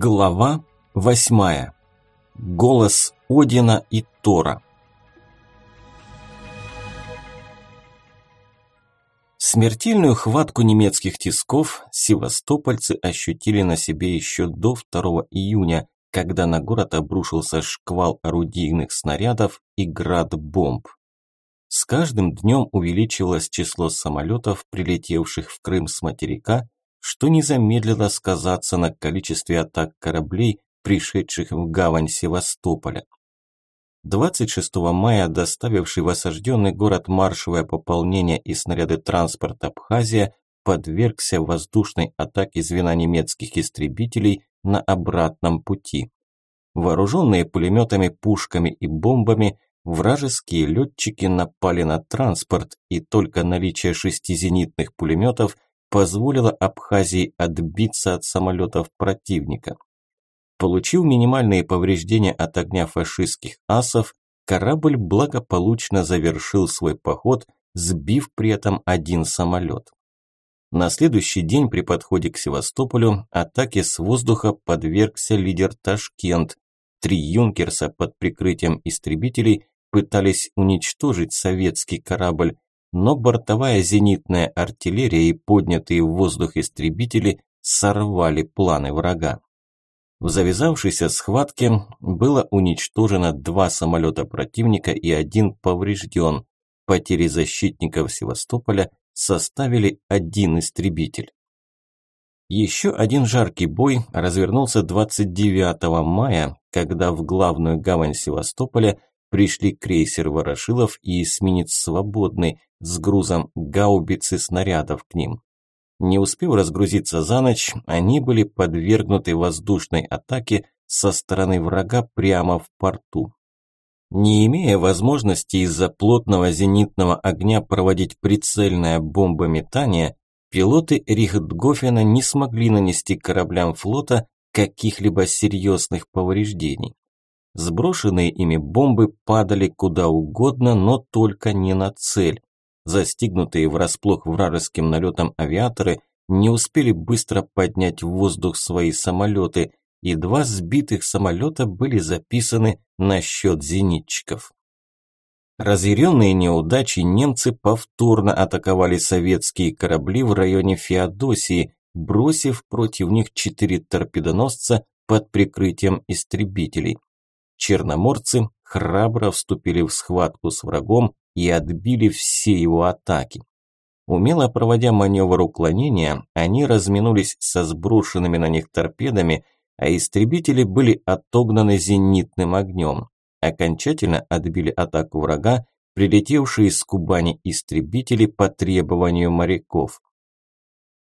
Глава восьмая. Голос Одина и Тора. Смертельную хватку немецких тисков севастопольцы ощутили на себе еще до 2 июня, когда на город обрушился шквал орудийных снарядов и град бомб. С каждым днем увеличивалось число самолетов, прилетевших в Крым с материка, что не замедлило сказаться на количестве атак кораблей, пришедших в гавань Севастополя. 26 мая доставивший в осажденный город маршевое пополнение и снаряды транспорта Абхазия подвергся воздушной атаке звена немецких истребителей на обратном пути. Вооруженные пулеметами, пушками и бомбами, вражеские летчики напали на транспорт, и только наличие шести зенитных пулеметов – позволило Абхазии отбиться от самолетов противника. Получив минимальные повреждения от огня фашистских асов, корабль благополучно завершил свой поход, сбив при этом один самолет. На следующий день при подходе к Севастополю атаке с воздуха подвергся лидер Ташкент. Три юнкерса под прикрытием истребителей пытались уничтожить советский корабль, но бортовая зенитная артиллерия и поднятые в воздух истребители сорвали планы врага. В завязавшейся схватке было уничтожено два самолета противника и один поврежден. Потери защитников Севастополя составили один истребитель. Еще один жаркий бой развернулся 29 мая, когда в главную гавань Севастополя пришли крейсер Ворошилов и эсминец Свободный с грузом гаубиц и снарядов к ним. Не успев разгрузиться за ночь, они были подвергнуты воздушной атаке со стороны врага прямо в порту. Не имея возможности из-за плотного зенитного огня проводить прицельное бомбометание, пилоты Рихтгофена не смогли нанести кораблям флота каких-либо серьезных повреждений. Сброшенные ими бомбы падали куда угодно, но только не на цель. Застигнутые врасплох вражеским налетом авиаторы не успели быстро поднять в воздух свои самолеты, и два сбитых самолета были записаны на счет зенитчиков. Разъяренные неудачи немцы повторно атаковали советские корабли в районе Феодосии, бросив против них четыре торпедоносца под прикрытием истребителей. Черноморцы храбро вступили в схватку с врагом и отбили все его атаки. Умело проводя маневр уклонения, они разминулись со сброшенными на них торпедами, а истребители были отогнаны зенитным огнем. Окончательно отбили атаку врага, прилетевшие из Кубани истребители по требованию моряков.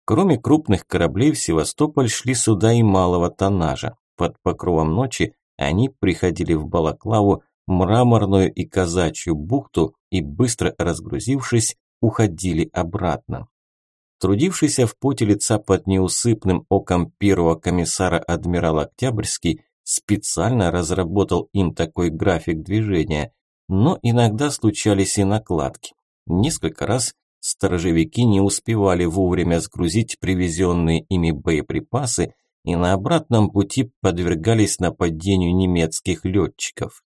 Кроме крупных кораблей в Севастополь шли суда и малого тоннажа. Под покровом ночи они приходили в Балаклаву, мраморную и казачью бухту и, быстро разгрузившись, уходили обратно. Трудившийся в поте лица под неусыпным оком первого комиссара адмирал Октябрьский специально разработал им такой график движения, но иногда случались и накладки. Несколько раз сторожевики не успевали вовремя сгрузить привезенные ими боеприпасы и на обратном пути подвергались нападению немецких летчиков.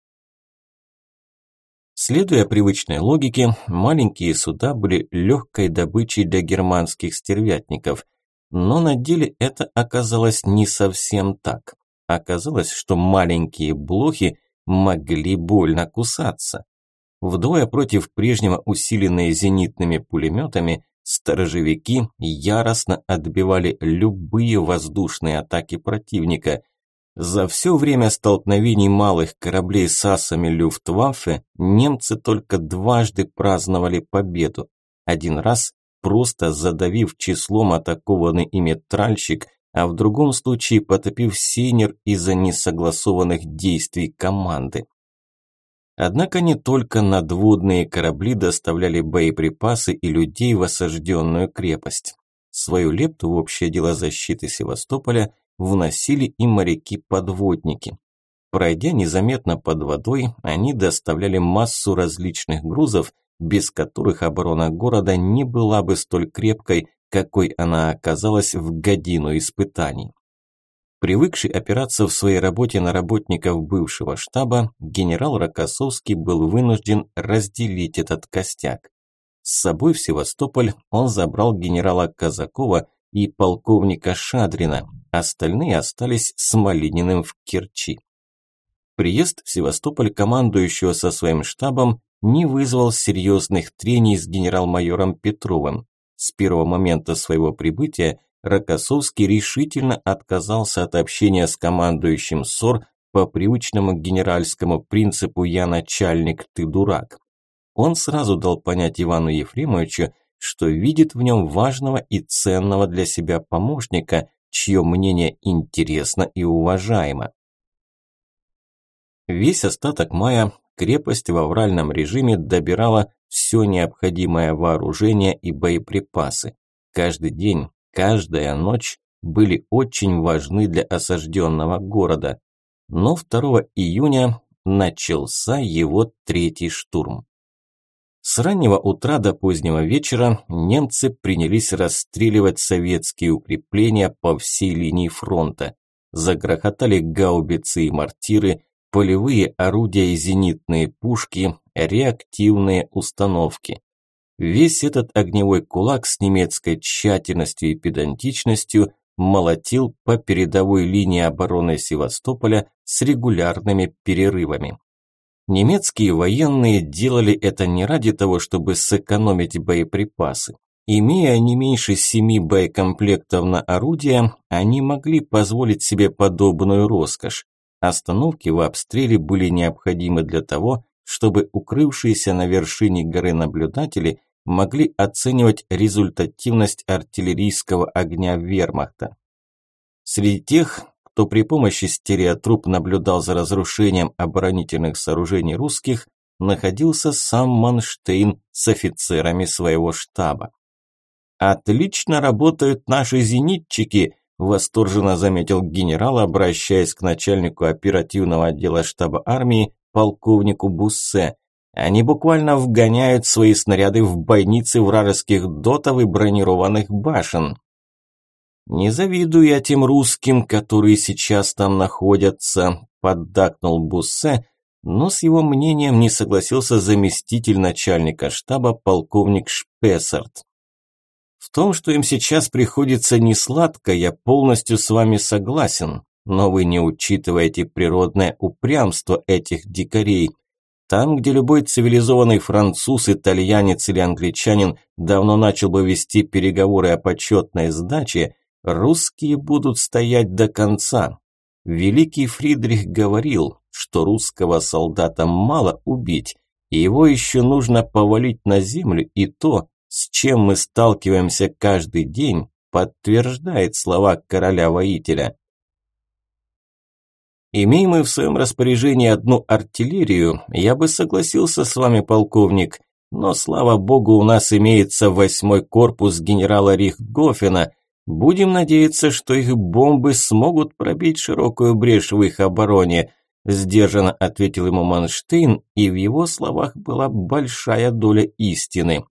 Следуя привычной логике, маленькие суда были легкой добычей для германских стервятников, но на деле это оказалось не совсем так. Оказалось, что маленькие блохи могли больно кусаться. Вдвое против прежнего усиленные зенитными пулеметами, сторожевики яростно отбивали любые воздушные атаки противника – за все время столкновений малых кораблей с асами Люфтваффе немцы только дважды праздновали победу. Один раз просто задавив числом атакованный ими тральщик, а в другом случае потопив сейнер из-за несогласованных действий команды. Однако не только надводные корабли доставляли боеприпасы и людей в осажденную крепость. Свою лепту в общее дело защиты Севастополя – вносили и моряки-подводники. Пройдя незаметно под водой, они доставляли массу различных грузов, без которых оборона города не была бы столь крепкой, какой она оказалась в годину испытаний. Привыкший опираться в своей работе на работников бывшего штаба, генерал Рокоссовский был вынужден разделить этот костяк. С собой в Севастополь он забрал генерала Казакова и полковника Шадрина, остальные остались с Малининым в Керчи. Приезд в Севастополь командующего со своим штабом не вызвал серьезных трений с генерал-майором Петровым. С первого момента своего прибытия Рокоссовский решительно отказался от общения с командующим СОР по привычному генеральскому принципу «я начальник, ты дурак». Он сразу дал понять Ивану Ефремовичу, что видит в нем важного и ценного для себя помощника, чье мнение интересно и уважаемо. Весь остаток мая крепость в авральном режиме добирала все необходимое вооружение и боеприпасы. Каждый день каждая ночь были очень важны для осажденного города. Но 2 июня начался его третий штурм. С раннего утра до позднего вечера немцы принялись расстреливать советские укрепления по всей линии фронта. Загрохотали гаубицы и мортиры, полевые орудия и зенитные пушки, реактивные установки. Весь этот огневой кулак с немецкой тщательностью и педантичностью молотил по передовой линии обороны Севастополя с регулярными перерывами. Немецкие военные делали это не ради того, чтобы сэкономить боеприпасы. Имея не меньше семи боекомплектов на орудия, они могли позволить себе подобную роскошь. Остановки в обстреле были необходимы для того, чтобы укрывшиеся на вершине горы наблюдатели могли оценивать результативность артиллерийского огня вермахта. Среди тех, кто при помощи стереотруб наблюдал за разрушением оборонительных сооружений русских, находился сам Манштейн с офицерами своего штаба. «Отлично работают наши зенитчики», – восторженно заметил генерал, обращаясь к начальнику оперативного отдела штаба армии, полковнику Буссе. Они буквально вгоняют свои снаряды в бойницы вражеских дотов и бронированных башен. «Не завидую я тем русским, которые сейчас там находятся», – поддакнул Буссе, но с его мнением не согласился заместитель начальника штаба полковник Шпессарт. В том, что им сейчас приходится несладко, я полностью с вами согласен, но вы не учитываете природное упрямство этих дикарей – там, где любой цивилизованный француз, итальянец или англичанин давно начал бы вести переговоры о почетной сдаче, русские будут стоять до конца. Великий Фридрих говорил, что русского солдата мало убить, и его еще нужно повалить на землю, и то, с чем мы сталкиваемся каждый день, подтверждает слова короля-воителя. Имеем мы в своем распоряжении одну артиллерию, я бы согласился с вами, полковник, но, слава богу, у нас имеется восьмой корпус генерала Рихтгофена. Будем надеяться, что их бомбы смогут пробить широкую брешь в их обороне», сдержанно ответил ему Манштейн, и в его словах была большая доля истины.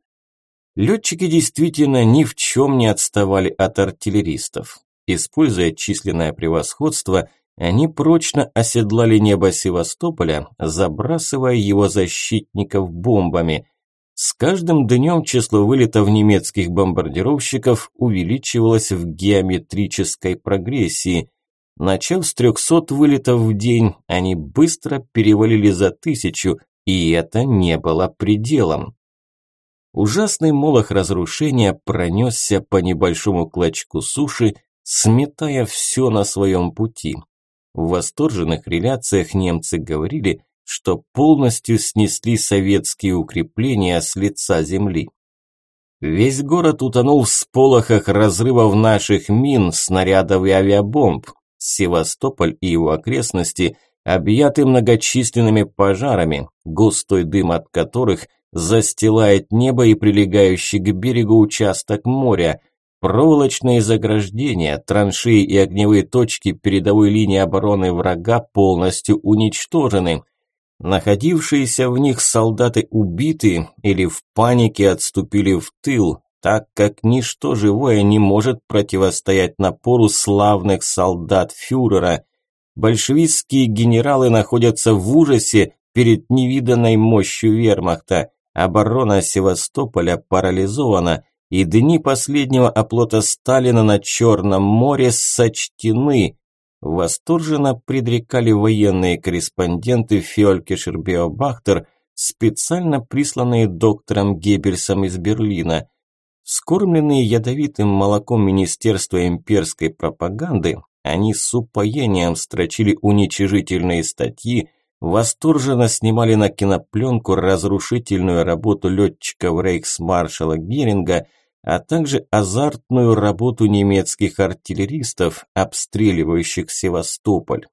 Летчики действительно ни в чем не отставали от артиллеристов. Используя численное превосходство – они прочно оседлали небо Севастополя, забрасывая его защитников бомбами. С каждым днем число вылетов немецких бомбардировщиков увеличивалось в геометрической прогрессии. Начав с 300 вылетов в день, они быстро перевалили за тысячу, и это не было пределом. Ужасный молох разрушения пронесся по небольшому клочку суши, сметая все на своем пути. В восторженных реляциях немцы говорили, что полностью снесли советские укрепления с лица земли. Весь город утонул в сполохах разрывов наших мин, снарядов и авиабомб. Севастополь и его окрестности объяты многочисленными пожарами, густой дым от которых застилает небо и прилегающий к берегу участок моря – Проволочные заграждения, траншеи и огневые точки передовой линии обороны врага полностью уничтожены. Находившиеся в них солдаты убиты или в панике отступили в тыл. так как ничто живое не может противостоять напору славных солдат фюрера. Большевистские генералы находятся в ужасе перед невиданной мощью вермахта. Оборона Севастополя парализована, и дни последнего оплота Сталина на Черном море сочтены. Восторженно предрекали военные корреспонденты Фёльке Шербеобахтер, специально присланные доктором Геббельсом из Берлина. Скормленные ядовитым молоком Министерства имперской пропаганды, они с упоением строчили уничижительные статьи, восторженно снимали на кинопленку разрушительную работу летчиков рейхсмаршала Геринга, а также азартную работу немецких артиллеристов, обстреливающих Севастополь.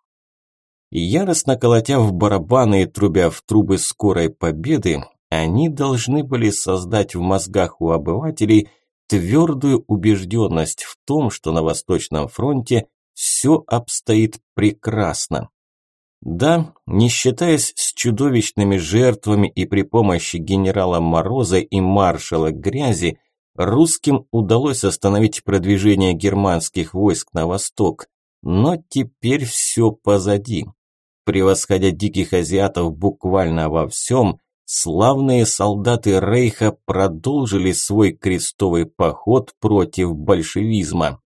яростно колотя в барабаны и трубя в трубы скорой победы, они должны были создать в мозгах у обывателей твердую убежденность в том, что на Восточном фронте все обстоит прекрасно. Да, не считаясь с чудовищными жертвами и при помощи генерала Мороза и маршала Грязи, русским удалось остановить продвижение германских войск на восток. Но теперь все позади. Превосходя диких азиатов буквально во всем, славные солдаты Рейха продолжили свой крестовый поход против большевизма.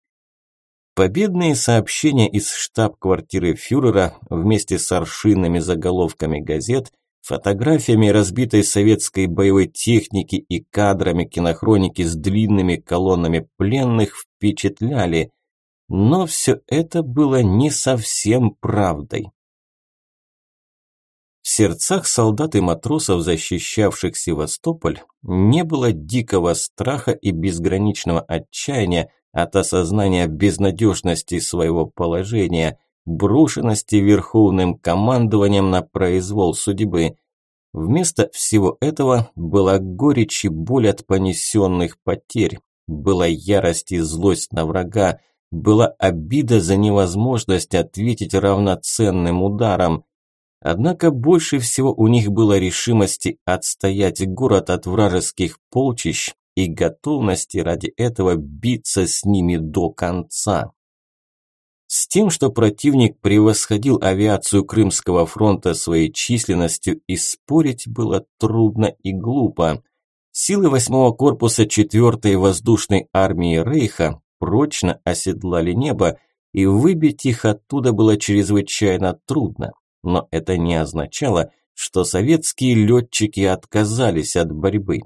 Победные сообщения из штаб-квартиры фюрера вместе с аршинными заголовками газет, фотографиями разбитой советской боевой техники и кадрами кинохроники с длинными колоннами пленных впечатляли. Но все это было не совсем правдой. В сердцах солдат и матросов, защищавших Севастополь, не было дикого страха и безграничного отчаяния, от осознания безнадежности своего положения, брошенности верховным командованием на произвол судьбы. Вместо всего этого была горечь и боль от понесенных потерь, была ярость и злость на врага, была обида за невозможность ответить равноценным ударом. Однако больше всего у них было решимости отстоять город от вражеских полчищ и готовности ради этого биться с ними до конца. С тем, что противник превосходил авиацию Крымского фронта своей численностью, и спорить было трудно и глупо. Силы 8-го корпуса 4-й воздушной армии Рейха прочно оседлали небо, и выбить их оттуда было чрезвычайно трудно. Но это не означало, что советские летчики отказались от борьбы.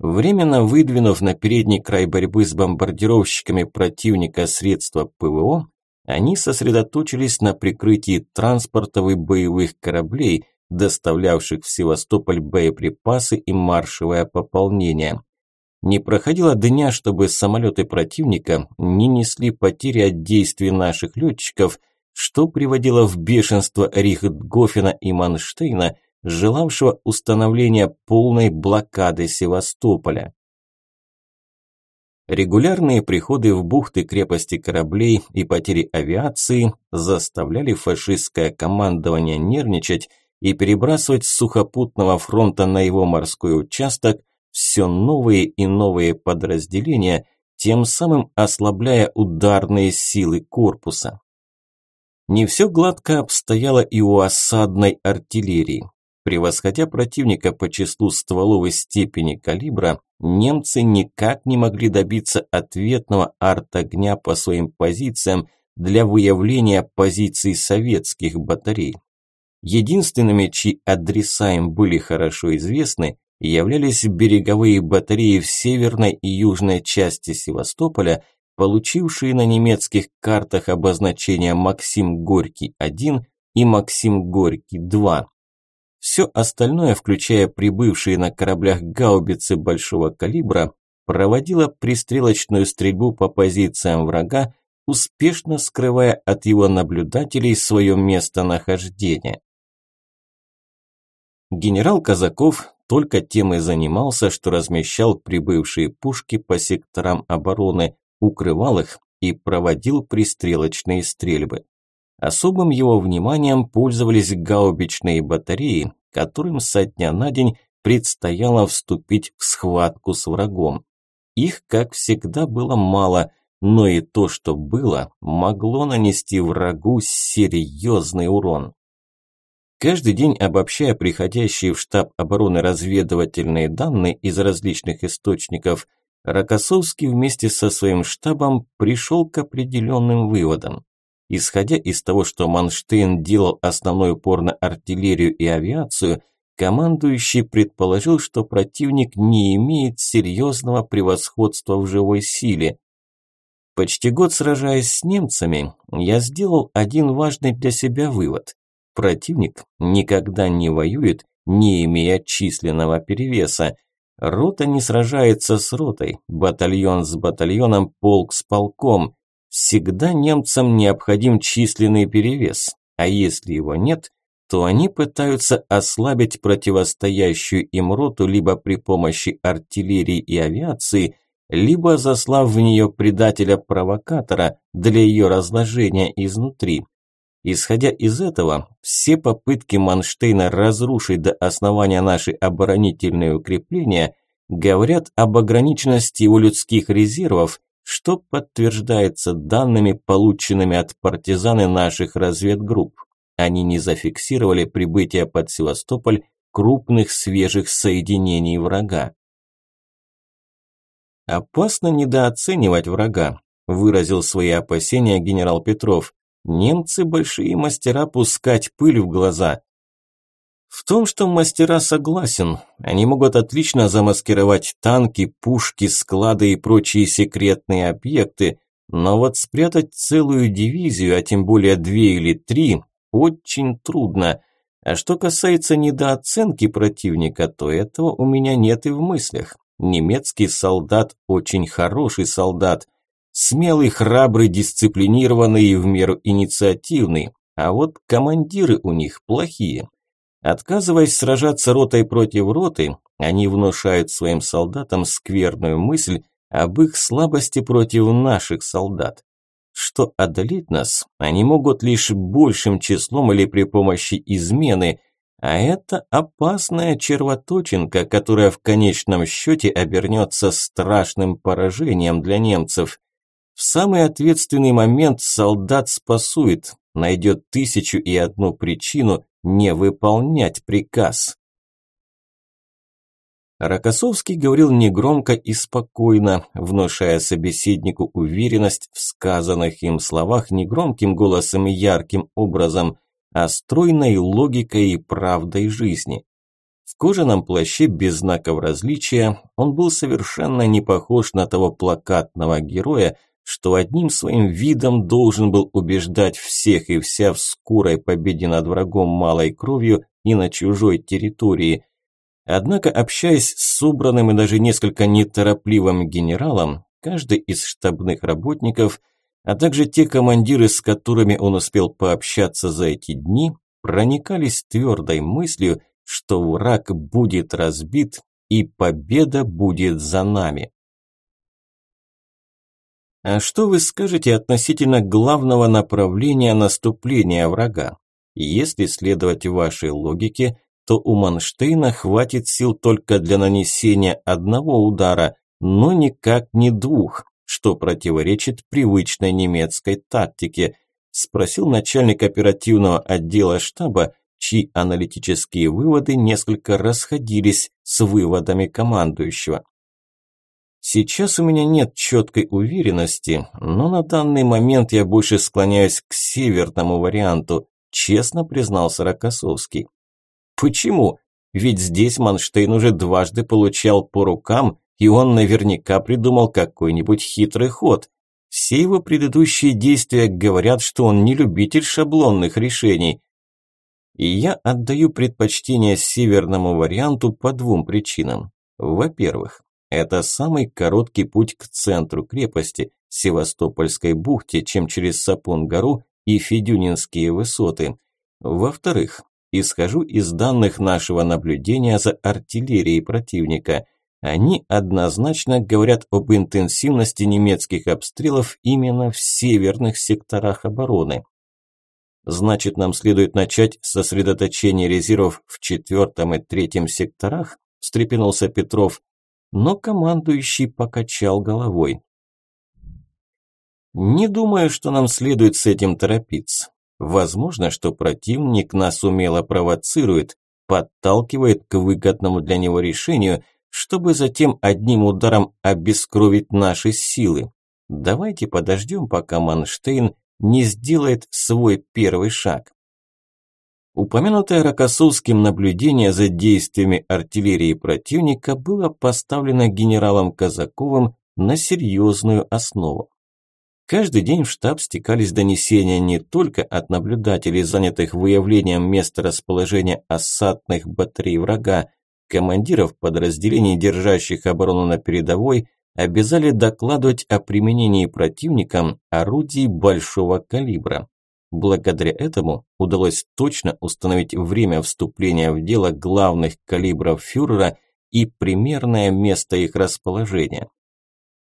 Временно выдвинув на передний край борьбы с бомбардировщиками противника средства ПВО, они сосредоточились на прикрытии транспортов и боевых кораблей, доставлявших в Севастополь боеприпасы и маршевое пополнение. Не проходило дня, чтобы самолеты противника не несли потери от действий наших летчиков, что приводило в бешенство Рихтгофена и Манштейна – желавшего установления полной блокады Севастополя. Регулярные приходы в бухты крепости кораблей и потери авиации заставляли фашистское командование нервничать и перебрасывать с сухопутного фронта на его морской участок все новые и новые подразделения, тем самым ослабляя ударные силы корпуса. Не все гладко обстояло и у осадной артиллерии. Превосходя противника по числу стволов и степени калибра, немцы никак не могли добиться ответного арт-огня по своим позициям для выявления позиций советских батарей. Единственными, чьи адреса им были хорошо известны, являлись береговые батареи в северной и южной части Севастополя, получившие на немецких картах обозначения Максим Горький-1 и Максим Горький-2. Все остальное, включая прибывшие на кораблях гаубицы большого калибра, проводило пристрелочную стрельбу по позициям врага, успешно скрывая от его наблюдателей свое местонахождение. Генерал Казаков только тем и занимался, что размещал прибывшие пушки по секторам обороны, укрывал их и проводил пристрелочные стрельбы. Особым его вниманием пользовались гаубичные батареи, которым со дня на день предстояло вступить в схватку с врагом. Их, как всегда, было мало, но и то, что было, могло нанести врагу серьезный урон. Каждый день обобщая приходящие в штаб обороны разведывательные данные из различных источников, Рокоссовский вместе со своим штабом пришел к определенным выводам. Исходя из того, что Манштейн делал основной упор на артиллерию и авиацию, командующий предположил, что противник не имеет серьезного превосходства в живой силе. Почти год сражаясь с немцами, я сделал один важный для себя вывод. Противник никогда не воюет, не имея численного перевеса. Рота не сражается с ротой, батальон с батальоном, полк с полком. Всегда немцам необходим численный перевес, а если его нет, то они пытаются ослабить противостоящую им роту либо при помощи артиллерии и авиации, либо заслав в нее предателя-провокатора для ее разложения изнутри. Исходя из этого, все попытки Манштейна разрушить до основания наши оборонительные укрепления говорят об ограниченности его людских резервов, что подтверждается данными, полученными от партизаны наших разведгрупп. Они не зафиксировали прибытие под Севастополь крупных свежих соединений врага. «Опасно недооценивать врага», – выразил свои опасения генерал Петров. Немцы большие мастера пускать пыль в глаза. В том, что мастера согласен, они могут отлично замаскировать танки, пушки, склады и прочие секретные объекты, но вот спрятать целую дивизию, а тем более две или три, очень трудно. А что касается недооценки противника, то этого у меня нет и в мыслях. Немецкий солдат очень хороший солдат – Смелый, храбрый, дисциплинированный и в меру инициативный, а вот командиры у них плохие. Отказываясь сражаться ротой против роты, они внушают своим солдатам скверную мысль об их слабости против наших солдат. Что одолеть нас они могут лишь большим числом или при помощи измены, а это опасная червоточинка, которая в конечном счете обернется страшным поражением для немцев. В самый ответственный момент солдат спасует, найдет тысячу и одну причину не выполнять приказ. Рокоссовский говорил негромко и спокойно, внушая собеседнику уверенность в сказанных им словах негромким голосом и ярким образом, а стройной логикой и правдой жизни. В кожаном плаще без знаков различия он был совершенно не похож на того плакатного героя, что одним своим видом должен был убеждать всех и вся в скорой победе над врагом малой кровью и на чужой территории. Однако, общаясь с собранным и даже несколько неторопливым генералом, каждый из штабных работников, а также те командиры, с которыми он успел пообщаться за эти дни, проникались твердой мыслью, что враг будет разбит и победа будет за нами. А что вы скажете относительно главного направления наступления врага? Если следовать вашей логике, то у Манштейна хватит сил только для нанесения одного удара, но никак не двух, что противоречит привычной немецкой тактике, спросил начальник оперативного отдела штаба, чьи аналитические выводы несколько расходились с выводами командующего. Сейчас у меня нет четкой уверенности, но на данный момент я больше склоняюсь к северному варианту, честно признался Рокоссовский. Почему? Ведь здесь Манштейн уже дважды получал по рукам, и он наверняка придумал какой-нибудь хитрый ход. Все его предыдущие действия говорят, что он не любитель шаблонных решений. И я отдаю предпочтение северному варианту по двум причинам. Во-первых, это самый короткий путь к центру крепости, Севастопольской бухте, чем через Сапун-гору и Федюнинские высоты. Во-вторых, исхожу из данных нашего наблюдения за артиллерией противника. Они однозначно говорят об интенсивности немецких обстрелов именно в северных секторах обороны. Значит, нам следует начать сосредоточение резервов в четвертом и третьем секторах, встрепенулся Петров, но командующий покачал головой. Не думаю, что нам следует с этим торопиться. Возможно, что противник нас умело провоцирует, подталкивает к выгодному для него решению, чтобы затем одним ударом обескровить наши силы. Давайте подождем, пока Манштейн не сделает свой первый шаг. Упомянутое Рокоссовским наблюдение за действиями артиллерии противника было поставлено генералом Казаковым на серьезную основу. Каждый день в штаб стекались донесения не только от наблюдателей, занятых выявлением места расположения осадных батарей врага, командиров подразделений, держащих оборону на передовой, обязали докладывать о применении противником орудий большого калибра. Благодаря этому удалось точно установить время вступления в дело главных калибров фюрера и примерное место их расположения.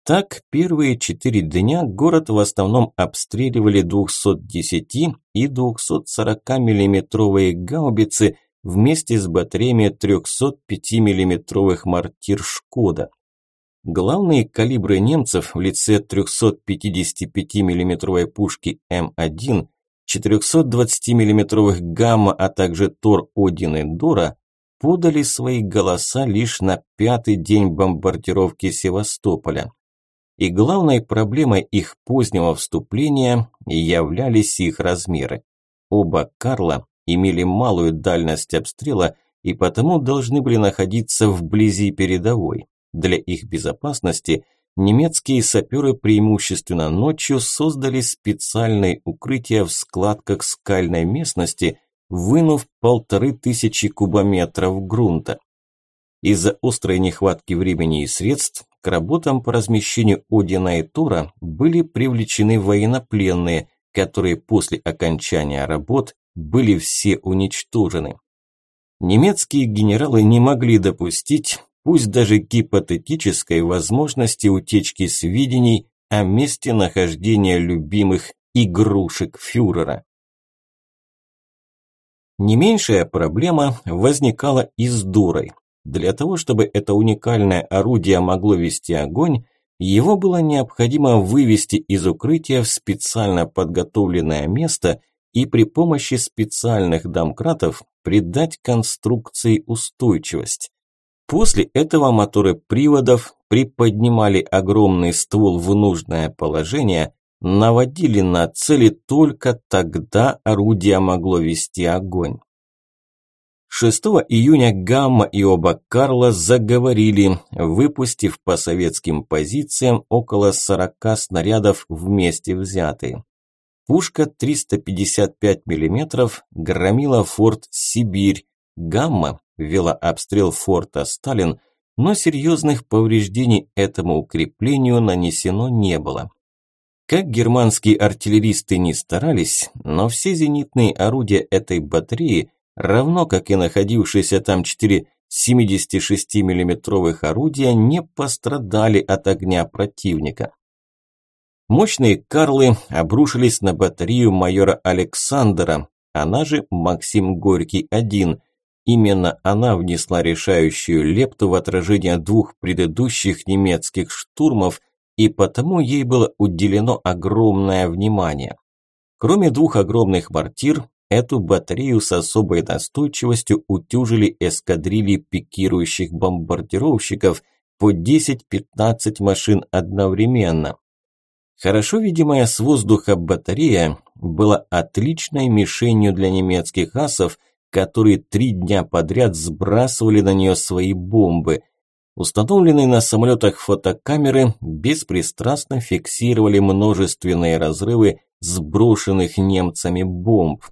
Так, первые четыре дня город в основном обстреливали 210 и 240 миллиметровые гаубицы вместе с батареями 305 миллиметровых мортир «Шкода». Главные калибры немцев в лице 355 миллиметровой пушки М1, 420 миллиметровых «Гамма», а также Тор-Один и Дора подали свои голоса лишь на пятый день бомбардировки Севастополя и главной проблемой их позднего вступления являлись их размеры. Оба Карла имели малую дальность обстрела и потому должны были находиться вблизи передовой. Для их безопасности немецкие саперы преимущественно ночью создали специальные укрытия в складках скальной местности, вынув полторы тысячи кубометров грунта. Из-за острой нехватки времени и средств к работам по размещению Одина и Тора были привлечены военнопленные, которые после окончания работ были все уничтожены. Немецкие генералы не могли допустить, пусть даже гипотетической возможности утечки сведений о месте нахождения любимых игрушек фюрера. Не меньшая проблема возникала и с Дурой. Для того, чтобы это уникальное орудие могло вести огонь, его было необходимо вывести из укрытия в специально подготовленное место и при помощи специальных домкратов придать конструкции устойчивость. После этого моторы приводов приподнимали огромный ствол в нужное положение, наводили на цели только тогда орудие могло вести огонь. 6 июня Гамма и оба Карла заговорили, выпустив по советским позициям около 40 снарядов вместе взятые. Пушка 355 мм громила форт Сибирь. Гамма вела обстрел форта Сталин, но серьезных повреждений этому укреплению нанесено не было. Как германские артиллеристы не старались, но все зенитные орудия этой батареи – равно как и находившиеся там четыре 76 миллиметровых орудия не пострадали от огня противника. Мощные «Карлы» обрушились на батарею майора Александра, она же Максим Горький-1. Именно она внесла решающую лепту в отражение двух предыдущих немецких штурмов, и потому ей было уделено огромное внимание. Кроме двух огромных мортир, Эту батарею с особой настойчивостью утюжили эскадрильи пикирующих бомбардировщиков по 10-15 машин одновременно. Хорошо видимая с воздуха батарея была отличной мишенью для немецких асов, которые три дня подряд сбрасывали на нее свои бомбы. Установленные на самолетах фотокамеры беспристрастно фиксировали множественные разрывы сброшенных немцами бомб.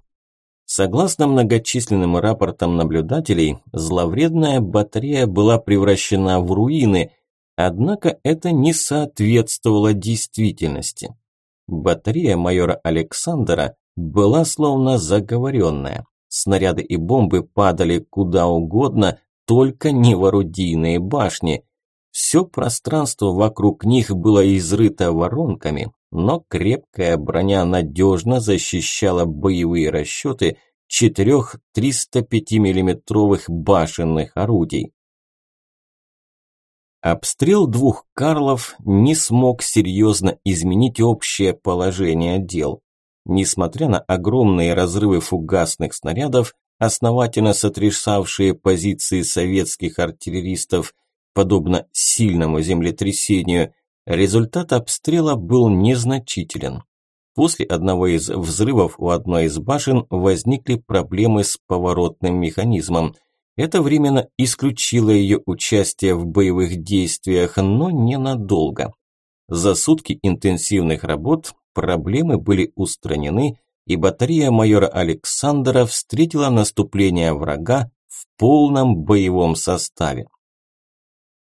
Согласно многочисленным рапортам наблюдателей, зловредная батарея была превращена в руины, однако это не соответствовало действительности. Батарея майора Александра была словно заговоренная. Снаряды и бомбы падали куда угодно, только не в орудийные башни. Все пространство вокруг них было изрыто воронками, но крепкая броня надежно защищала боевые расчеты четырех 305 миллиметровых башенных орудий. Обстрел двух Карлов не смог серьезно изменить общее положение дел. Несмотря на огромные разрывы фугасных снарядов, основательно сотрясавшие позиции советских артиллеристов, подобно сильному землетрясению, результат обстрела был незначителен. После одного из взрывов у одной из башен возникли проблемы с поворотным механизмом. Это временно исключило ее участие в боевых действиях, но ненадолго. За сутки интенсивных работ проблемы были устранены, и батарея майора Александра встретила наступление врага в полном боевом составе.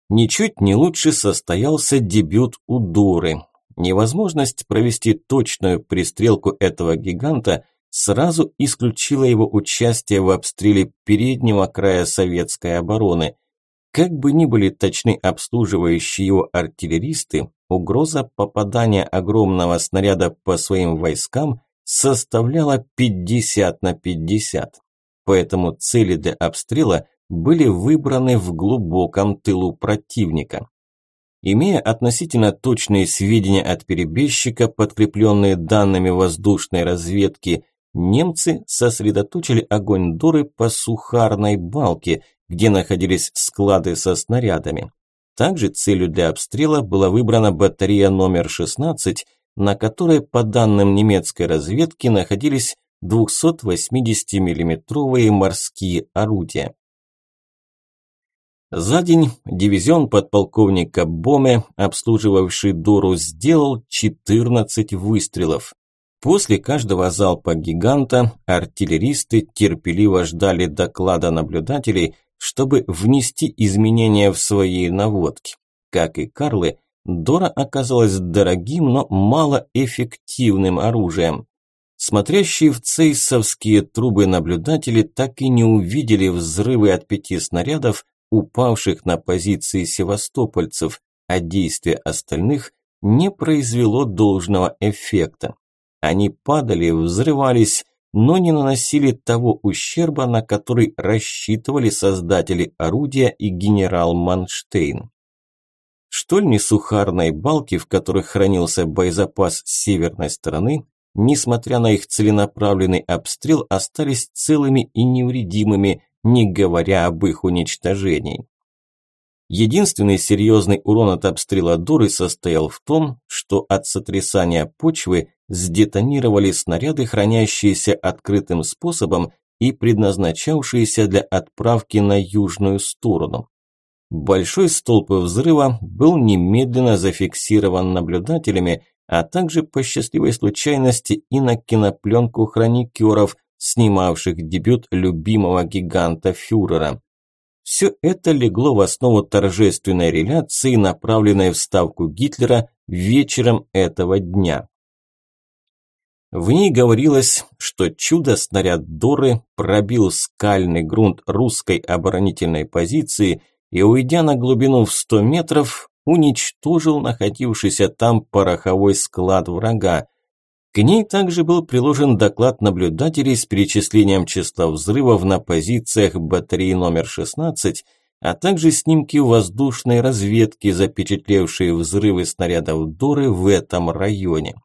Ничуть не лучше состоялся дебют у Дуры. Невозможность провести точную пристрелку этого гиганта сразу исключила его участие в обстреле переднего края советской обороны. Как бы ни были точны обслуживающие его артиллеристы, угроза попадания огромного снаряда по своим войскам составляла 50 на 50. Поэтому цели для обстрела были выбраны в глубоком тылу противника. Имея относительно точные сведения от перебежчика, подкрепленные данными воздушной разведки, немцы сосредоточили огонь Доры по сухарной балке, где находились склады со снарядами. Также целью для обстрела была выбрана батарея номер 16, на которой, по данным немецкой разведки, находились 280 миллиметровые морские орудия. За день дивизион подполковника Боме, обслуживавший Дуру, сделал 14 выстрелов. После каждого залпа гиганта артиллеристы терпеливо ждали доклада наблюдателей, чтобы внести изменения в свои наводки. Как и Карлы, Дора оказалась дорогим, но малоэффективным оружием. Смотрящие в цейсовские трубы наблюдатели так и не увидели взрывы от пяти снарядов, упавших на позиции севастопольцев, а действие остальных не произвело должного эффекта. Они падали, взрывались, но не наносили того ущерба, на который рассчитывали создатели орудия и генерал Манштейн. Штольни сухарной балки, в которых хранился боезапас с северной стороны, несмотря на их целенаправленный обстрел, остались целыми и невредимыми, не говоря об их уничтожении. Единственный серьезный урон от обстрела Дуры состоял в том, что от сотрясания почвы сдетонировали снаряды, хранящиеся открытым способом и предназначавшиеся для отправки на южную сторону. Большой столб взрыва был немедленно зафиксирован наблюдателями, а также по счастливой случайности и на кинопленку хроникеров, снимавших дебют любимого гиганта фюрера. Все это легло в основу торжественной реляции, направленной в ставку Гитлера вечером этого дня. В ней говорилось, что чудо-снаряд Доры пробил скальный грунт русской оборонительной позиции и, уйдя на глубину в 100 метров, уничтожил находившийся там пороховой склад врага, к ней также был приложен доклад наблюдателей с перечислением числа взрывов на позициях батареи номер 16, а также снимки воздушной разведки, запечатлевшие взрывы снарядов Доры в этом районе.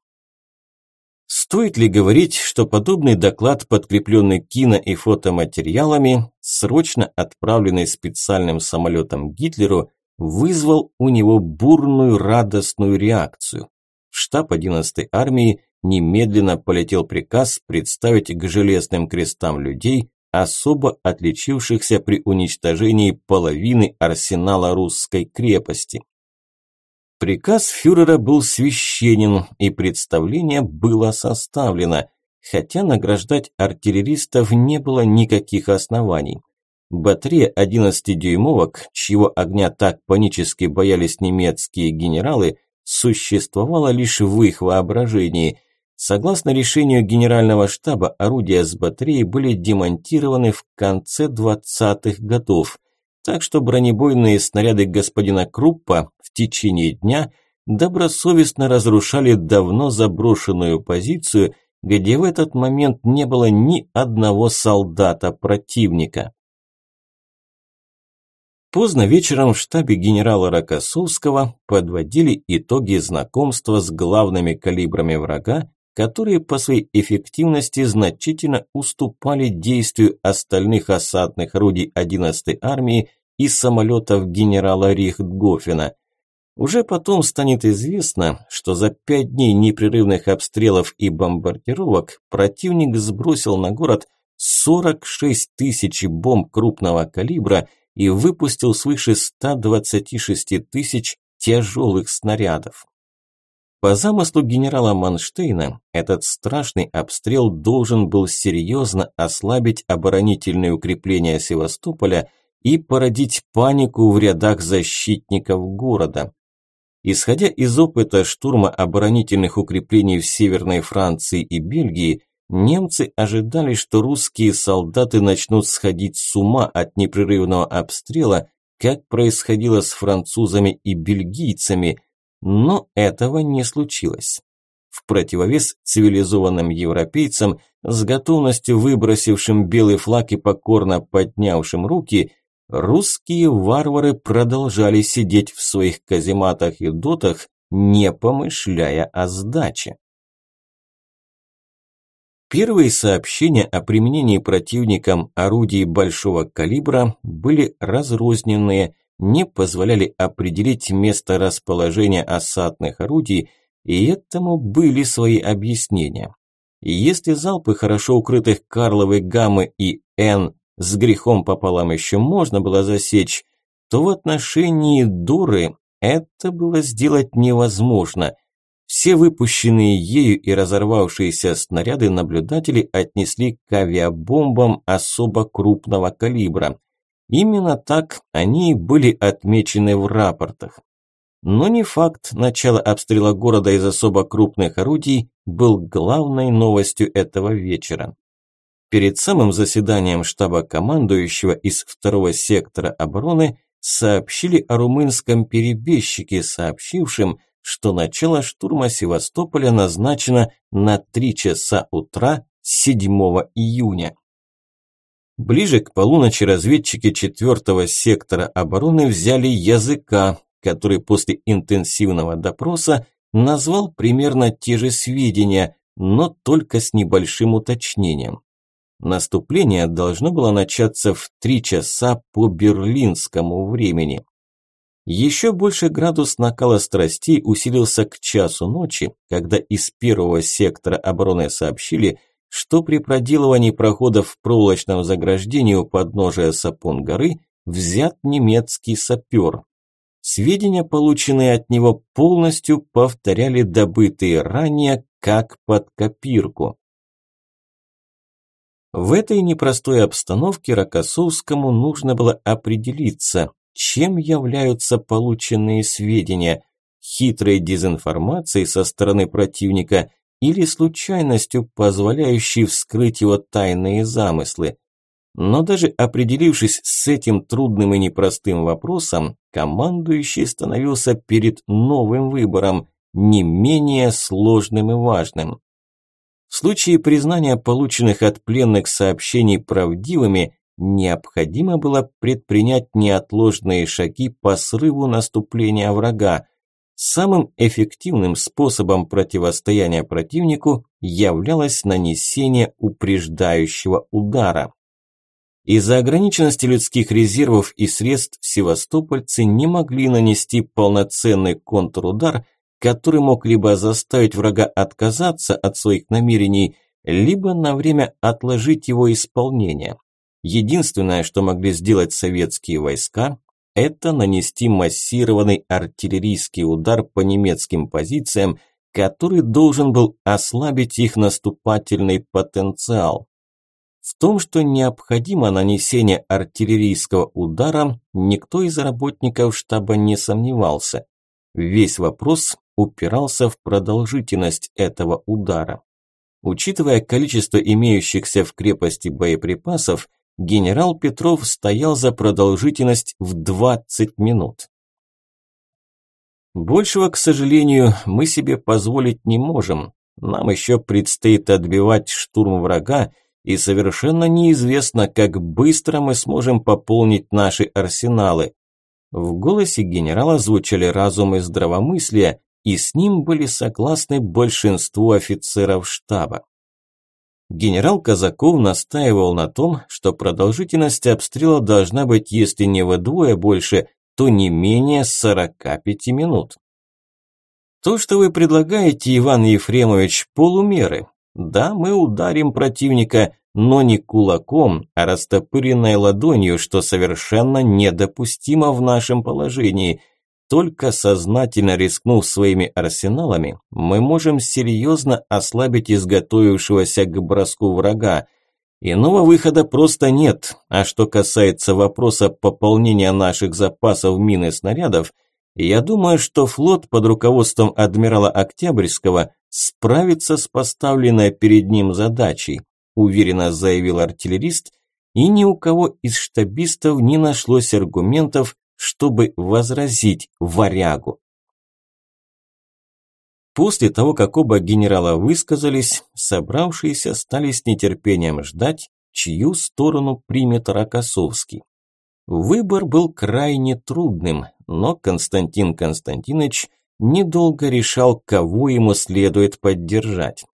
Стоит ли говорить, что подобный доклад, подкрепленный кино и фотоматериалами, срочно отправленный специальным самолетом Гитлеру, вызвал у него бурную радостную реакцию. В штаб 11-й армии немедленно полетел приказ представить к железным крестам людей, особо отличившихся при уничтожении половины арсенала русской крепости. Приказ фюрера был священен, и представление было составлено, хотя награждать артиллеристов не было никаких оснований. Батарея 11-дюймовок, чьего огня так панически боялись немецкие генералы, существовала лишь в их воображении – Согласно решению Генерального штаба, орудия с батареей были демонтированы в конце 20-х годов, так что бронебойные снаряды господина Круппа в течение дня добросовестно разрушали давно заброшенную позицию, где в этот момент не было ни одного солдата противника. Поздно вечером в штабе генерала Рокоссовского подводили итоги знакомства с главными калибрами врага, которые по своей эффективности значительно уступали действию остальных осадных орудий 11-й армии и самолетов генерала Рихтгофена. Уже потом станет известно, что за пять дней непрерывных обстрелов и бомбардировок противник сбросил на город 46 тысяч бомб крупного калибра и выпустил свыше 126 тысяч тяжелых снарядов. По замыслу генерала Манштейна, этот страшный обстрел должен был серьезно ослабить оборонительные укрепления Севастополя и породить панику в рядах защитников города. Исходя из опыта штурма оборонительных укреплений в Северной Франции и Бельгии, Немцы ожидали, что русские солдаты начнут сходить с ума от непрерывного обстрела, как происходило с французами и бельгийцами, но этого не случилось. В противовес цивилизованным европейцам, с готовностью выбросившим белый флаг и покорно поднявшим руки, русские варвары продолжали сидеть в своих казематах и дотах, не помышляя о сдаче. Первые сообщения о применении противником орудий большого калибра были разрозненные, не позволяли определить место расположения осадных орудий, и этому были свои объяснения. если залпы хорошо укрытых Карловой гаммы и Н с грехом пополам еще можно было засечь, то в отношении Дуры это было сделать невозможно – все выпущенные ею и разорвавшиеся снаряды наблюдатели отнесли к авиабомбам особо крупного калибра. Именно так они были отмечены в рапортах. Но не факт начала обстрела города из особо крупных орудий был главной новостью этого вечера. Перед самым заседанием штаба командующего из второго сектора обороны сообщили о румынском перебежчике, сообщившем, что начало штурма Севастополя назначено на 3 часа утра 7 июня. Ближе к полуночи разведчики 4 сектора обороны взяли языка, который после интенсивного допроса назвал примерно те же сведения, но только с небольшим уточнением. Наступление должно было начаться в 3 часа по берлинскому времени. Еще больше градус накала страстей усилился к часу ночи, когда из первого сектора обороны сообщили, что при проделывании проходов в проволочном заграждении у подножия Сапун горы взят немецкий сапер. Сведения, полученные от него, полностью повторяли добытые ранее, как под копирку. В этой непростой обстановке Рокоссовскому нужно было определиться, чем являются полученные сведения? Хитрой дезинформацией со стороны противника или случайностью, позволяющей вскрыть его тайные замыслы? Но даже определившись с этим трудным и непростым вопросом, командующий становился перед новым выбором, не менее сложным и важным. В случае признания полученных от пленных сообщений правдивыми, необходимо было предпринять неотложные шаги по срыву наступления врага. Самым эффективным способом противостояния противнику являлось нанесение упреждающего удара. Из-за ограниченности людских резервов и средств севастопольцы не могли нанести полноценный контрудар, который мог либо заставить врага отказаться от своих намерений, либо на время отложить его исполнение. Единственное, что могли сделать советские войска, это нанести массированный артиллерийский удар по немецким позициям, который должен был ослабить их наступательный потенциал. В том, что необходимо нанесение артиллерийского удара, никто из работников штаба не сомневался. Весь вопрос упирался в продолжительность этого удара. Учитывая количество имеющихся в крепости боеприпасов, генерал Петров стоял за продолжительность в 20 минут. Большего, к сожалению, мы себе позволить не можем. Нам еще предстоит отбивать штурм врага, и совершенно неизвестно, как быстро мы сможем пополнить наши арсеналы. В голосе генерала звучали разум и здравомыслие, и с ним были согласны большинство офицеров штаба. Генерал Казаков настаивал на том, что продолжительность обстрела должна быть, если не вдвое больше, то не менее 45 минут. То, что вы предлагаете, Иван Ефремович, полумеры. Да, мы ударим противника, но не кулаком, а растопыренной ладонью, что совершенно недопустимо в нашем положении. Только сознательно рискнув своими арсеналами, мы можем серьезно ослабить изготовившегося к броску врага. Иного выхода просто нет. А что касается вопроса пополнения наших запасов мин и снарядов, я думаю, что флот под руководством адмирала Октябрьского справится с поставленной перед ним задачей, уверенно заявил артиллерист, и ни у кого из штабистов не нашлось аргументов, чтобы возразить варягу. После того, как оба генерала высказались, собравшиеся стали с нетерпением ждать, чью сторону примет Рокоссовский. Выбор был крайне трудным, но Константин Константинович недолго решал, кого ему следует поддержать.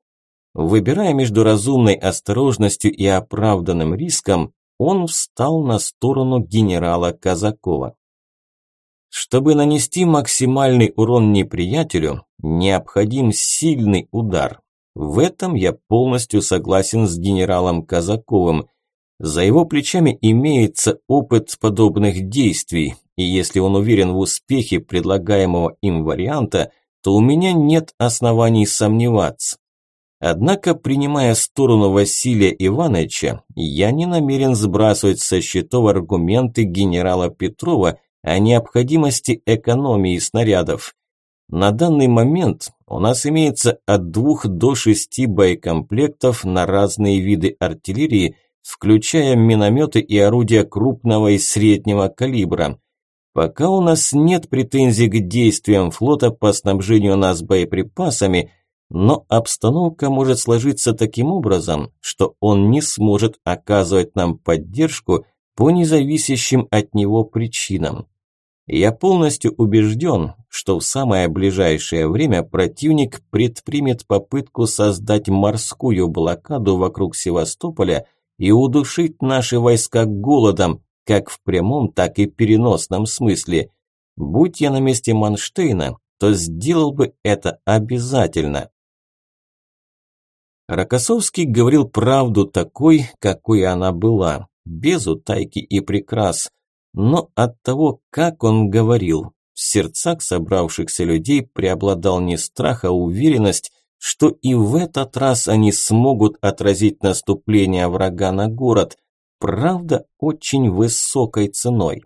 Выбирая между разумной осторожностью и оправданным риском, он встал на сторону генерала Казакова. Чтобы нанести максимальный урон неприятелю, необходим сильный удар. В этом я полностью согласен с генералом Казаковым. За его плечами имеется опыт подобных действий, и если он уверен в успехе предлагаемого им варианта, то у меня нет оснований сомневаться. Однако, принимая сторону Василия Ивановича, я не намерен сбрасывать со счетов аргументы генерала Петрова о необходимости экономии снарядов. На данный момент у нас имеется от двух до шести боекомплектов на разные виды артиллерии, включая минометы и орудия крупного и среднего калибра. Пока у нас нет претензий к действиям флота по снабжению нас боеприпасами, но обстановка может сложиться таким образом, что он не сможет оказывать нам поддержку по независящим от него причинам. Я полностью убежден, что в самое ближайшее время противник предпримет попытку создать морскую блокаду вокруг Севастополя и удушить наши войска голодом, как в прямом, так и переносном смысле. Будь я на месте Манштейна, то сделал бы это обязательно. Рокоссовский говорил правду такой, какой она была, без утайки и прикрас – но от того, как он говорил, в сердцах собравшихся людей преобладал не страх, а уверенность, что и в этот раз они смогут отразить наступление врага на город, правда, очень высокой ценой.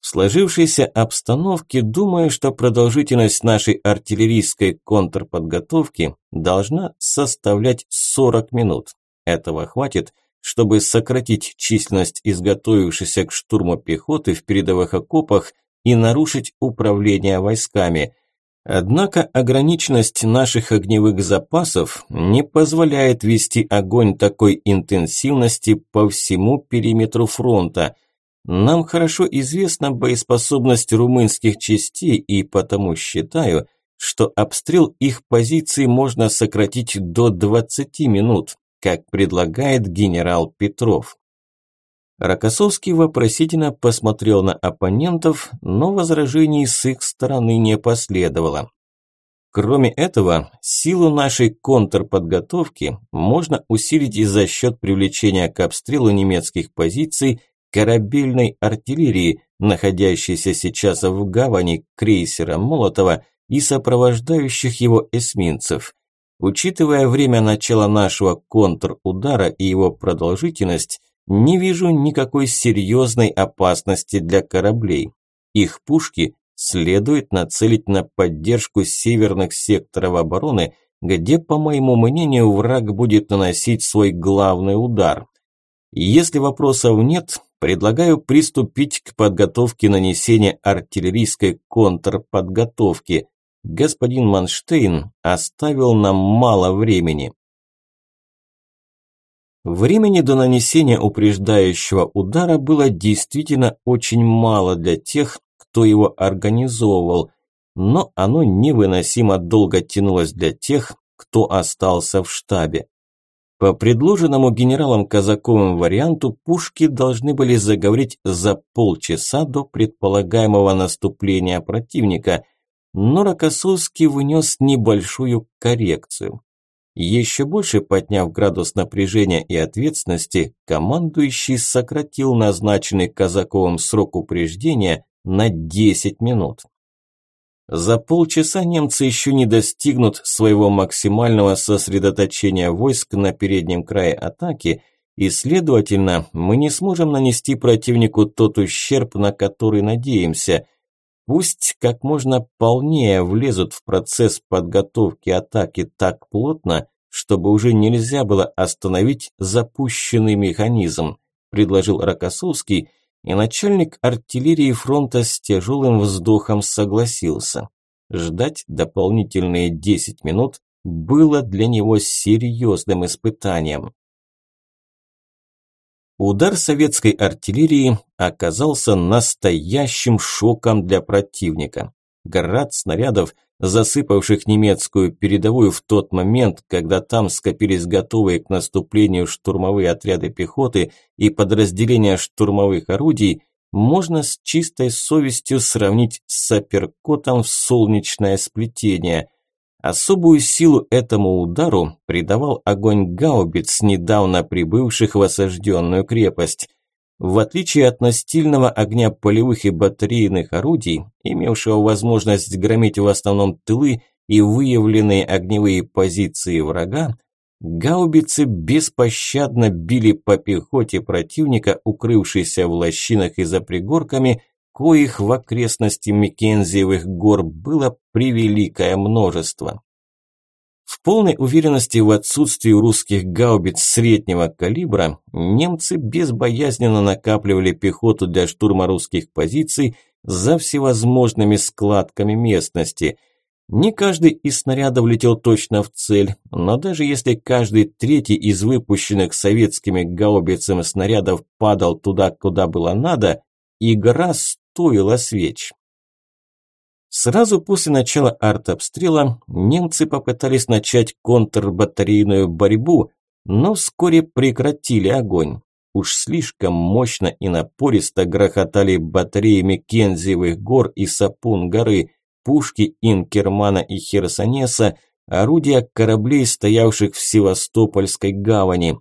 В сложившейся обстановке думаю, что продолжительность нашей артиллерийской контрподготовки должна составлять 40 минут. Этого хватит – чтобы сократить численность изготовившейся к штурму пехоты в передовых окопах и нарушить управление войсками. Однако ограниченность наших огневых запасов не позволяет вести огонь такой интенсивности по всему периметру фронта. Нам хорошо известна боеспособность румынских частей и потому считаю, что обстрел их позиций можно сократить до 20 минут как предлагает генерал Петров. Рокоссовский вопросительно посмотрел на оппонентов, но возражений с их стороны не последовало. Кроме этого, силу нашей контрподготовки можно усилить и за счет привлечения к обстрелу немецких позиций корабельной артиллерии, находящейся сейчас в гавани крейсера Молотова и сопровождающих его эсминцев. Учитывая время начала нашего контрудара и его продолжительность, не вижу никакой серьезной опасности для кораблей. Их пушки следует нацелить на поддержку северных секторов обороны, где, по моему мнению, враг будет наносить свой главный удар. Если вопросов нет, предлагаю приступить к подготовке нанесения артиллерийской контрподготовки господин Манштейн оставил нам мало времени. Времени до нанесения упреждающего удара было действительно очень мало для тех, кто его организовывал, но оно невыносимо долго тянулось для тех, кто остался в штабе. По предложенному генералом Казаковым варианту пушки должны были заговорить за полчаса до предполагаемого наступления противника, но Рокоссовский внес небольшую коррекцию. Еще больше подняв градус напряжения и ответственности, командующий сократил назначенный Казаковым срок упреждения на 10 минут. За полчаса немцы еще не достигнут своего максимального сосредоточения войск на переднем крае атаки, и, следовательно, мы не сможем нанести противнику тот ущерб, на который надеемся. Пусть как можно полнее влезут в процесс подготовки атаки так плотно, чтобы уже нельзя было остановить запущенный механизм, предложил Рокоссовский, и начальник артиллерии фронта с тяжелым вздохом согласился. Ждать дополнительные 10 минут было для него серьезным испытанием. Удар советской артиллерии оказался настоящим шоком для противника. Град снарядов – засыпавших немецкую передовую в тот момент, когда там скопились готовые к наступлению штурмовые отряды пехоты и подразделения штурмовых орудий, можно с чистой совестью сравнить с апперкотом в солнечное сплетение. Особую силу этому удару придавал огонь гаубиц, недавно прибывших в осажденную крепость. В отличие от настильного огня полевых и батарейных орудий, имевшего возможность громить в основном тылы и выявленные огневые позиции врага, гаубицы беспощадно били по пехоте противника, укрывшейся в лощинах и за пригорками, коих в окрестности Микензиевых гор было превеликое множество. В полной уверенности в отсутствии русских гаубиц среднего калибра, немцы безбоязненно накапливали пехоту для штурма русских позиций за всевозможными складками местности. Не каждый из снарядов летел точно в цель, но даже если каждый третий из выпущенных советскими гаубицами снарядов падал туда, куда было надо, игра стоила свеч. Сразу после начала артобстрела немцы попытались начать контрбатарейную борьбу, но вскоре прекратили огонь. Уж слишком мощно и напористо грохотали батареями Кензиевых гор и Сапун горы, пушки Инкермана и Херсонеса, орудия кораблей, стоявших в Севастопольской гавани.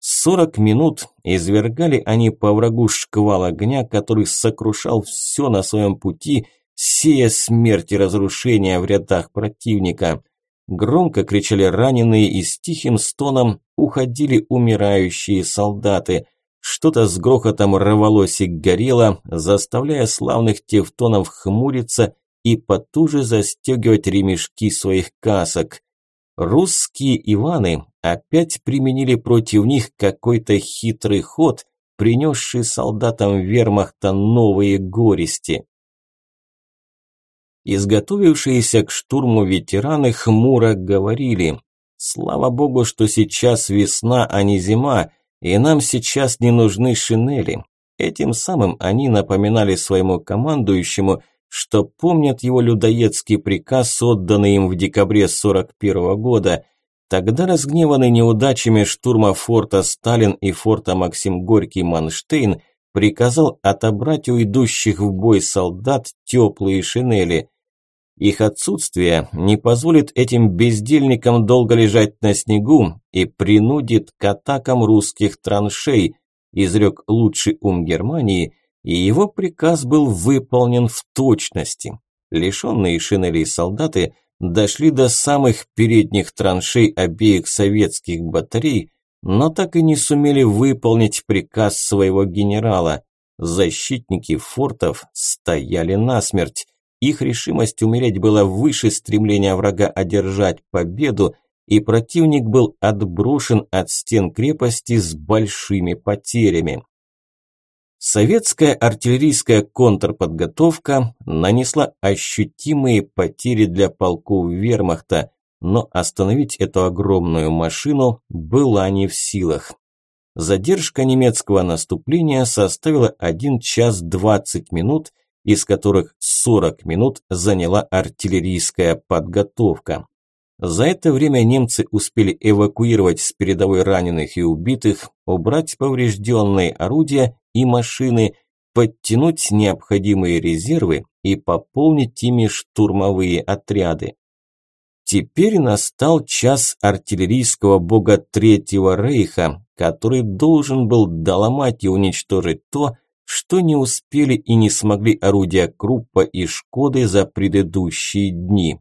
Сорок минут извергали они по врагу шквал огня, который сокрушал все на своем пути – сея смерть и разрушение в рядах противника. Громко кричали раненые и с тихим стоном уходили умирающие солдаты. Что-то с грохотом рвалось и горело, заставляя славных тевтонов хмуриться и потуже застегивать ремешки своих касок. Русские Иваны опять применили против них какой-то хитрый ход, принесший солдатам вермахта новые горести. Изготовившиеся к штурму ветераны хмуро говорили «Слава богу, что сейчас весна, а не зима, и нам сейчас не нужны шинели». Этим самым они напоминали своему командующему, что помнят его людоедский приказ, отданный им в декабре 41 -го года. Тогда разгневанный неудачами штурма форта Сталин и форта Максим Горький Манштейн приказал отобрать у идущих в бой солдат теплые шинели. Их отсутствие не позволит этим бездельникам долго лежать на снегу и принудит к атакам русских траншей, изрек лучший ум Германии, и его приказ был выполнен в точности. Лишенные шинелей солдаты дошли до самых передних траншей обеих советских батарей, но так и не сумели выполнить приказ своего генерала. Защитники фортов стояли насмерть. Их решимость умереть была выше стремления врага одержать победу, и противник был отброшен от стен крепости с большими потерями. Советская артиллерийская контрподготовка нанесла ощутимые потери для полков вермахта, но остановить эту огромную машину была не в силах. задержка немецкого наступления составила 1 час 20 минут, из которых 40 минут заняла артиллерийская подготовка. За это время немцы успели эвакуировать с передовой раненых и убитых, убрать поврежденные орудия и машины, подтянуть необходимые резервы и пополнить ими штурмовые отряды. Теперь настал час артиллерийского бога Третьего Рейха, который должен был доломать и уничтожить то, что не успели и не смогли орудия Круппа и Шкоды за предыдущие дни.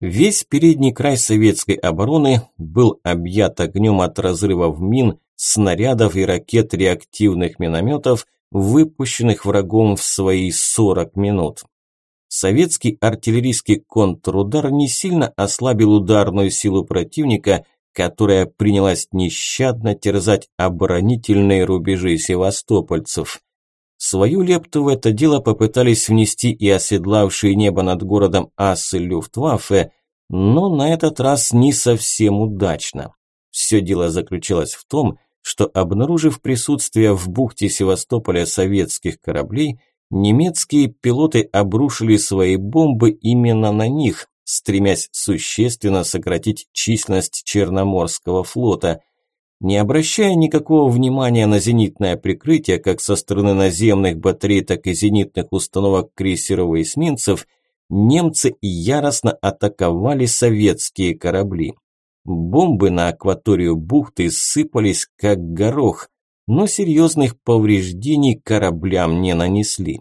Весь передний край советской обороны был объят огнем от разрывов мин, снарядов и ракет реактивных минометов, выпущенных врагом в свои 40 минут. Советский артиллерийский контрудар не сильно ослабил ударную силу противника, которая принялась нещадно терзать оборонительные рубежи севастопольцев. Свою лепту в это дело попытались внести и оседлавшие небо над городом асы Люфтваффе, но на этот раз не совсем удачно. Все дело заключалось в том, что обнаружив присутствие в бухте Севастополя советских кораблей, немецкие пилоты обрушили свои бомбы именно на них, стремясь существенно сократить численность Черноморского флота – не обращая никакого внимания на зенитное прикрытие как со стороны наземных батарей, так и зенитных установок крейсеров и эсминцев, немцы яростно атаковали советские корабли. Бомбы на акваторию бухты сыпались как горох, но серьезных повреждений кораблям не нанесли.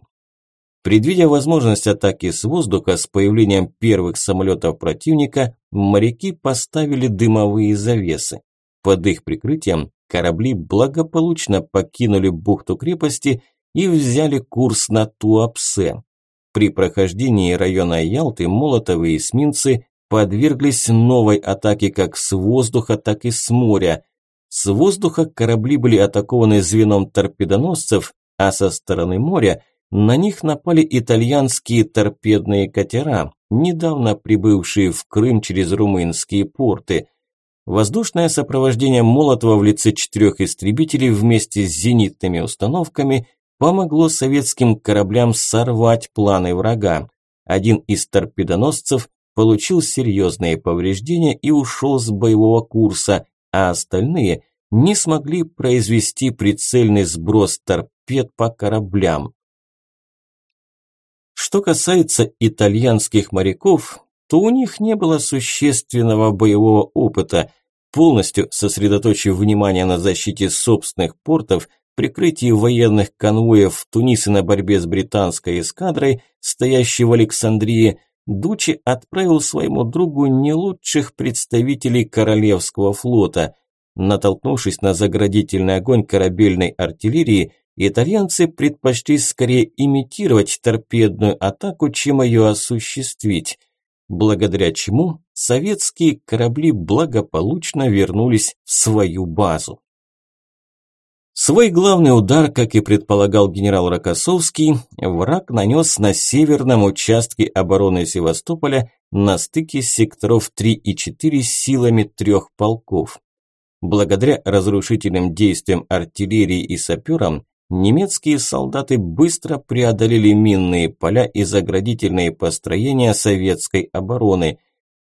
Предвидя возможность атаки с воздуха с появлением первых самолетов противника, моряки поставили дымовые завесы. Под их прикрытием корабли благополучно покинули бухту крепости и взяли курс на Туапсе. При прохождении района Ялты молотовые эсминцы подверглись новой атаке как с воздуха, так и с моря. С воздуха корабли были атакованы звеном торпедоносцев, а со стороны моря на них напали итальянские торпедные катера, недавно прибывшие в Крым через румынские порты. Воздушное сопровождение Молотова в лице четырех истребителей вместе с зенитными установками помогло советским кораблям сорвать планы врага. Один из торпедоносцев получил серьезные повреждения и ушел с боевого курса, а остальные не смогли произвести прицельный сброс торпед по кораблям. Что касается итальянских моряков, то у них не было существенного боевого опыта. Полностью сосредоточив внимание на защите собственных портов, прикрытии военных конвоев в Тунисе на борьбе с британской эскадрой, стоящей в Александрии, Дучи отправил своему другу не лучших представителей Королевского флота. Натолкнувшись на заградительный огонь корабельной артиллерии, итальянцы предпочли скорее имитировать торпедную атаку, чем ее осуществить – благодаря чему советские корабли благополучно вернулись в свою базу. Свой главный удар, как и предполагал генерал Рокоссовский, враг нанес на северном участке обороны Севастополя на стыке секторов 3 и 4 силами трех полков. Благодаря разрушительным действиям артиллерии и саперам, немецкие солдаты быстро преодолели минные поля и заградительные построения советской обороны.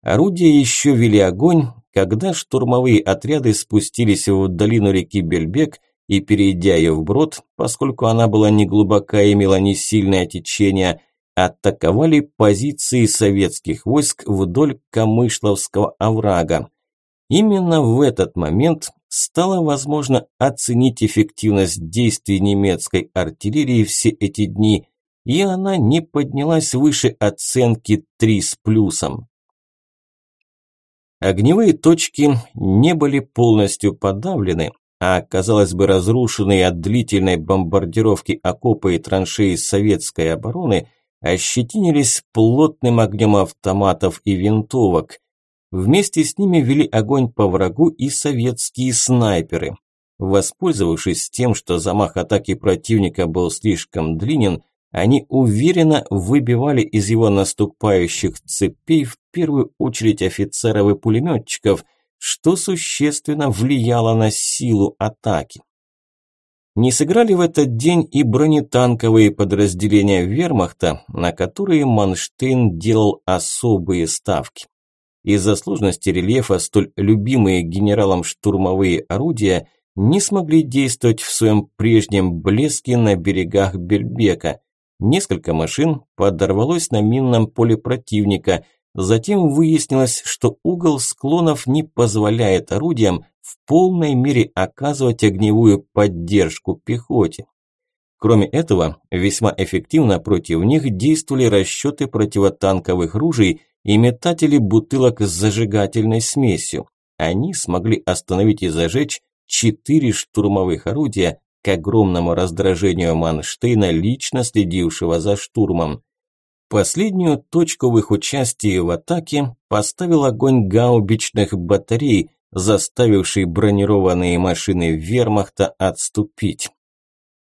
Орудия еще вели огонь, когда штурмовые отряды спустились в долину реки Бельбек и, перейдя ее вброд, поскольку она была неглубока и имела не сильное течение, атаковали позиции советских войск вдоль Камышловского оврага. Именно в этот момент стало возможно оценить эффективность действий немецкой артиллерии все эти дни, и она не поднялась выше оценки 3 с плюсом. Огневые точки не были полностью подавлены, а, казалось бы, разрушенные от длительной бомбардировки окопы и траншеи советской обороны ощетинились плотным огнем автоматов и винтовок. Вместе с ними вели огонь по врагу и советские снайперы. Воспользовавшись тем, что замах атаки противника был слишком длинен, они уверенно выбивали из его наступающих цепей в первую очередь офицеров и пулеметчиков, что существенно влияло на силу атаки. Не сыграли в этот день и бронетанковые подразделения вермахта, на которые Манштейн делал особые ставки. Из-за сложности рельефа столь любимые генералом штурмовые орудия не смогли действовать в своем прежнем блеске на берегах Бельбека. Несколько машин подорвалось на минном поле противника – Затем выяснилось, что угол склонов не позволяет орудиям в полной мере оказывать огневую поддержку пехоте. Кроме этого, весьма эффективно против них действовали расчеты противотанковых ружей и метатели бутылок с зажигательной смесью. Они смогли остановить и зажечь четыре штурмовых орудия к огромному раздражению Манштейна, лично следившего за штурмом. Последнюю точку в их участии в атаке поставил огонь гаубичных батарей, заставивший бронированные машины вермахта отступить.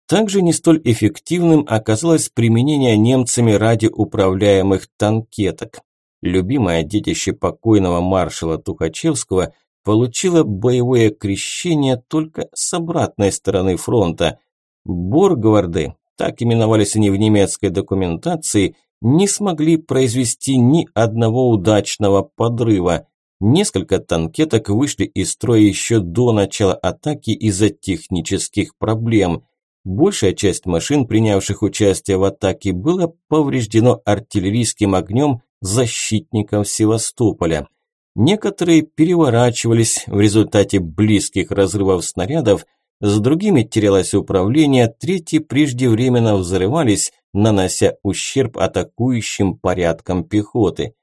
Также не столь эффективным оказалось применение немцами радиоуправляемых танкеток. Любимое детище покойного маршала Тухачевского получило боевое крещение только с обратной стороны фронта. Боргварды, так именовались они в немецкой документации, не смогли произвести ни одного удачного подрыва. Несколько танкеток вышли из строя еще до начала атаки из-за технических проблем. Большая часть машин, принявших участие в атаке, было повреждено артиллерийским огнем защитников Севастополя. Некоторые переворачивались в результате близких разрывов снарядов, с другими терялось управление, третьи преждевременно взрывались, нанося ущерб атакующим порядкам пехоты.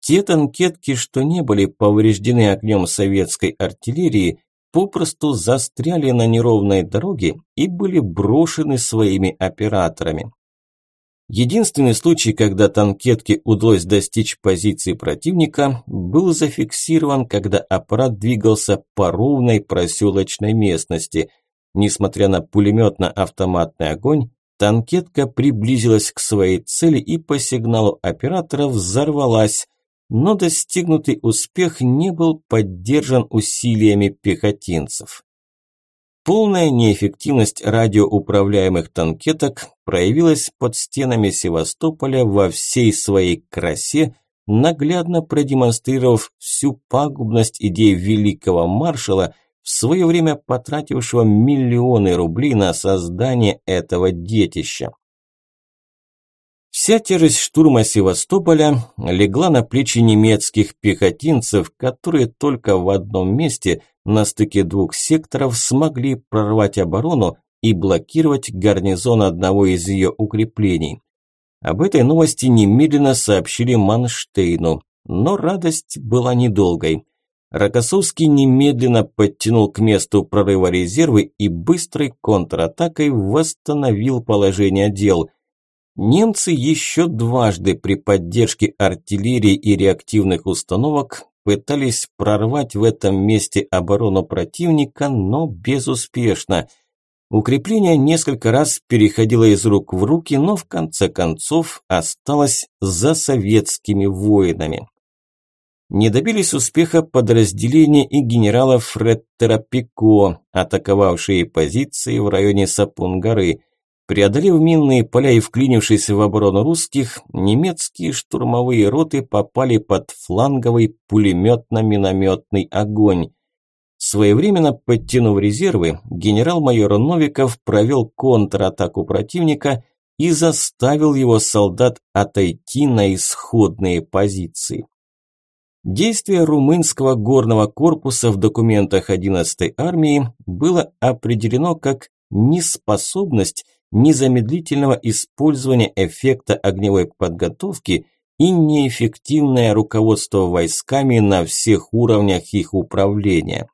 Те танкетки, что не были повреждены огнем советской артиллерии, попросту застряли на неровной дороге и были брошены своими операторами. Единственный случай, когда танкетке удалось достичь позиции противника, был зафиксирован, когда аппарат двигался по ровной проселочной местности. Несмотря на пулеметно-автоматный огонь, Танкетка приблизилась к своей цели и по сигналу оператора взорвалась, но достигнутый успех не был поддержан усилиями пехотинцев. Полная неэффективность радиоуправляемых танкеток проявилась под стенами Севастополя во всей своей красе, наглядно продемонстрировав всю пагубность идей великого маршала – в свое время потратившего миллионы рублей на создание этого детища. Вся тяжесть штурма Севастополя легла на плечи немецких пехотинцев, которые только в одном месте на стыке двух секторов смогли прорвать оборону и блокировать гарнизон одного из ее укреплений. Об этой новости немедленно сообщили Манштейну, но радость была недолгой. Рокоссовский немедленно подтянул к месту прорыва резервы и быстрой контратакой восстановил положение дел. Немцы еще дважды при поддержке артиллерии и реактивных установок пытались прорвать в этом месте оборону противника, но безуспешно. Укрепление несколько раз переходило из рук в руки, но в конце концов осталось за советскими воинами. Не добились успеха подразделения и генерала Фреттера Пико, атаковавшие позиции в районе Сапун-горы. Преодолев минные поля и вклинившись в оборону русских, немецкие штурмовые роты попали под фланговый пулеметно-минометный огонь. Своевременно подтянув резервы, генерал-майор Новиков провел контратаку противника и заставил его солдат отойти на исходные позиции. Действие румынского горного корпуса в документах 11-й армии было определено как неспособность незамедлительного использования эффекта огневой подготовки и неэффективное руководство войсками на всех уровнях их управления.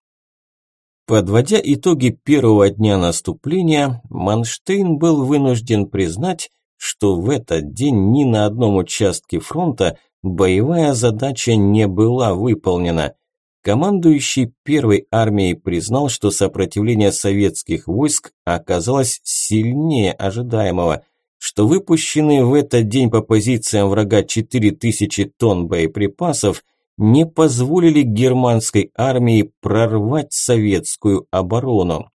Подводя итоги первого дня наступления, Манштейн был вынужден признать, что в этот день ни на одном участке фронта Боевая задача не была выполнена. Командующий первой армией признал, что сопротивление советских войск оказалось сильнее ожидаемого, что выпущенные в этот день по позициям врага 4000 тонн боеприпасов не позволили германской армии прорвать советскую оборону.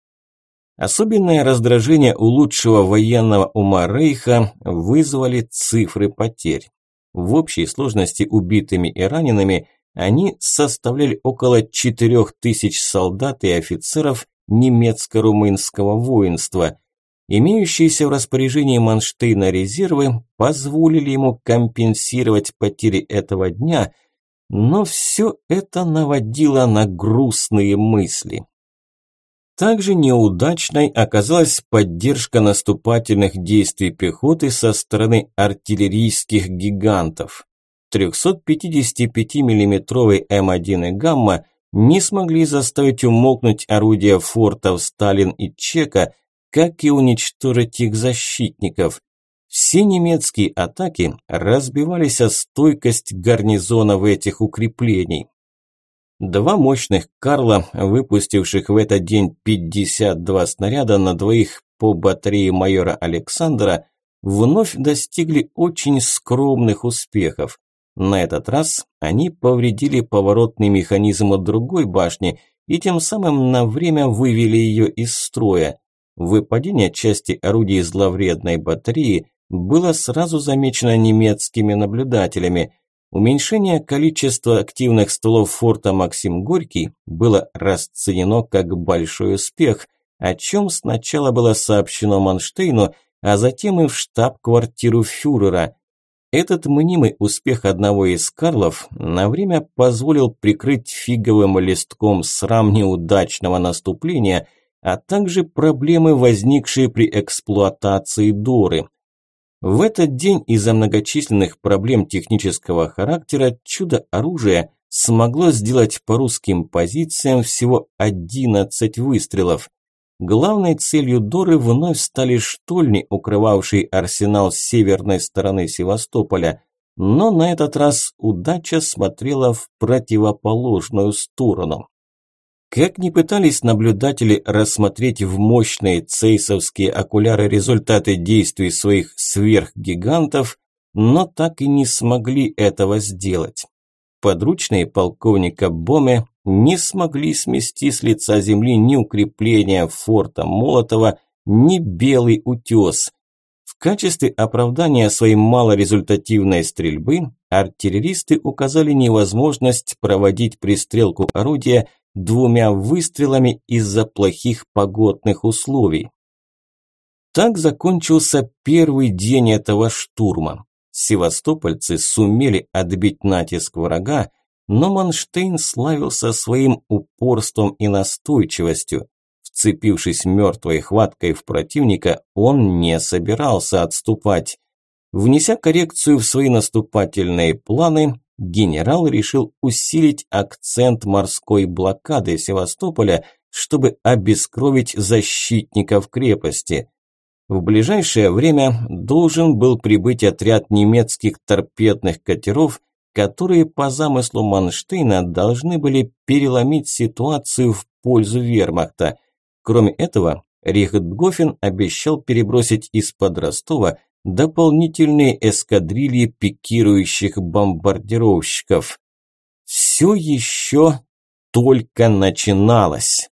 Особенное раздражение у лучшего военного ума Рейха вызвали цифры потерь. В общей сложности убитыми и ранеными они составляли около 4000 солдат и офицеров немецко-румынского воинства. Имеющиеся в распоряжении Манштейна резервы позволили ему компенсировать потери этого дня, но все это наводило на грустные мысли. Также неудачной оказалась поддержка наступательных действий пехоты со стороны артиллерийских гигантов. 355 миллиметровый М1 и «Гамма» не смогли заставить умолкнуть орудия фортов «Сталин» и «Чека», как и уничтожить их защитников. Все немецкие атаки разбивались о стойкость гарнизонов этих укреплений. Два мощных «Карла», выпустивших в этот день 52 снаряда на двоих по батарее майора Александра, вновь достигли очень скромных успехов. На этот раз они повредили поворотный механизм от другой башни и тем самым на время вывели ее из строя. Выпадение части орудий зловредной батареи было сразу замечено немецкими наблюдателями – Уменьшение количества активных стволов форта Максим Горький было расценено как большой успех, о чем сначала было сообщено Манштейну, а затем и в штаб-квартиру фюрера. Этот мнимый успех одного из Карлов на время позволил прикрыть фиговым листком срам неудачного наступления, а также проблемы, возникшие при эксплуатации Доры – в этот день из-за многочисленных проблем технического характера чудо-оружие смогло сделать по русским позициям всего 11 выстрелов. Главной целью Доры вновь стали штольни, укрывавшие арсенал с северной стороны Севастополя, но на этот раз удача смотрела в противоположную сторону. Как ни пытались наблюдатели рассмотреть в мощные цейсовские окуляры результаты действий своих сверхгигантов, но так и не смогли этого сделать. Подручные полковника Боме не смогли смести с лица земли ни укрепления форта Молотова, ни белый утес. В качестве оправдания своей малорезультативной стрельбы артиллеристы указали невозможность проводить пристрелку орудия двумя выстрелами из-за плохих погодных условий. Так закончился первый день этого штурма. Севастопольцы сумели отбить натиск врага, но Манштейн славился своим упорством и настойчивостью. Вцепившись мертвой хваткой в противника, он не собирался отступать. Внеся коррекцию в свои наступательные планы, генерал решил усилить акцент морской блокады Севастополя, чтобы обескровить защитников крепости. В ближайшее время должен был прибыть отряд немецких торпедных катеров, которые по замыслу Манштейна должны были переломить ситуацию в пользу вермахта. Кроме этого, Рихтгофен обещал перебросить из-под Ростова дополнительные эскадрильи пикирующих бомбардировщиков. Все еще только начиналось.